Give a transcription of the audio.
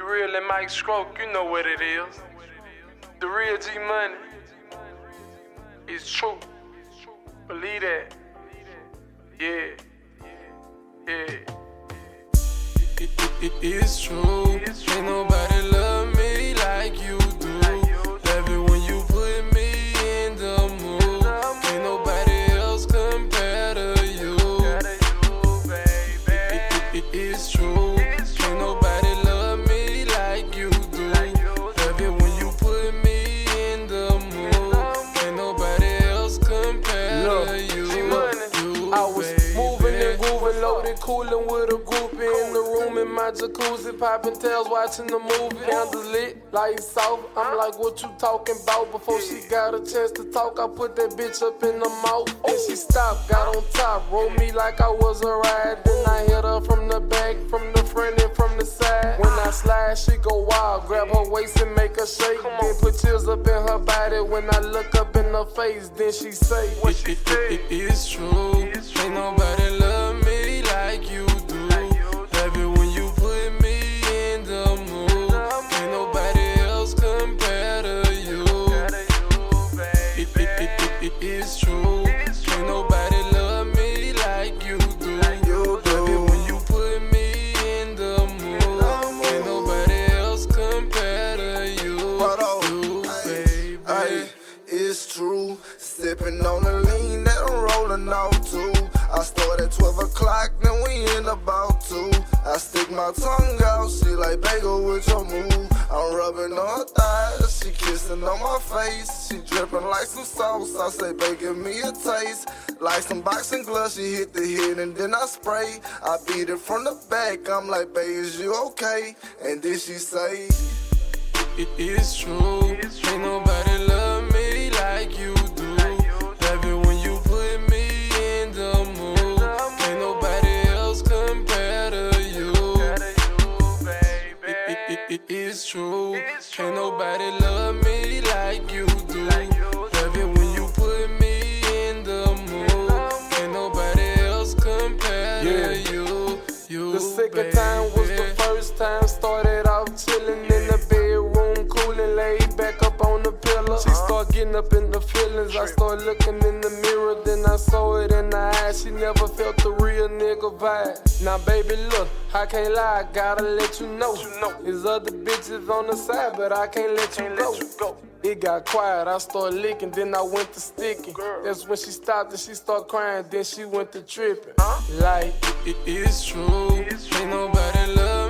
B Real and Mike Stroke, you know what it is. The real G Money is true. Believe that. Yeah. Yeah. It, it, it is true. Ain't nobody cooling with a groupie in the room in my jacuzzi, popping tails, watching the movie. Candles lit, lights off. I'm like, what you talking about? Before she got a chance to talk, I put that bitch up in the mouth. Then she stopped, got on top, rolled me like I was a ride. Then I hit her from the back, from the front and from the side. When I slide, she go wild, grab her waist and make her shake. Then put chills up in her body. When I look up in her face, then she say, what she it, it, it is true. Ain't nobody love like you do. Love it when you put me in the mood. Ain't nobody else compare to you. It, it, it, it, it is true. Ain't nobody love me like you do. Love it when you put me in the mood. Ain't nobody else compare to you. You, baby. Ay, it's true. Sipping on the lean that I'm rolling off too. My tongue out, she like bagel with your move. I'm rubbing on her thighs, she kissing on my face. She dripping like some sauce. I say, babe, give me a taste. Like some boxing gloves, she hit the head and then I spray. I beat it from the back. I'm like, babe, is you okay? And then she say. It is true. Ain't nobody love it, it is true. Ain't nobody love me like you do. Love it when you put me in the mood. Ain't nobody else compare to you. You, The second time was the first time. Started off chillin' in the bedroom, coolin', laid back up on the pillow. She start getting up in the feelings. I start looking in the mirror, then I saw it in her eyes. She never felt the real nigga vibe. Now, baby, look, I can't lie, I gotta let you know. There's other bitches on the side, but I can't let you go. It got quiet, I started licking, then I went to sticking. That's when she stopped and she started crying, then she went to tripping. Like, It is true. Ain't nobody love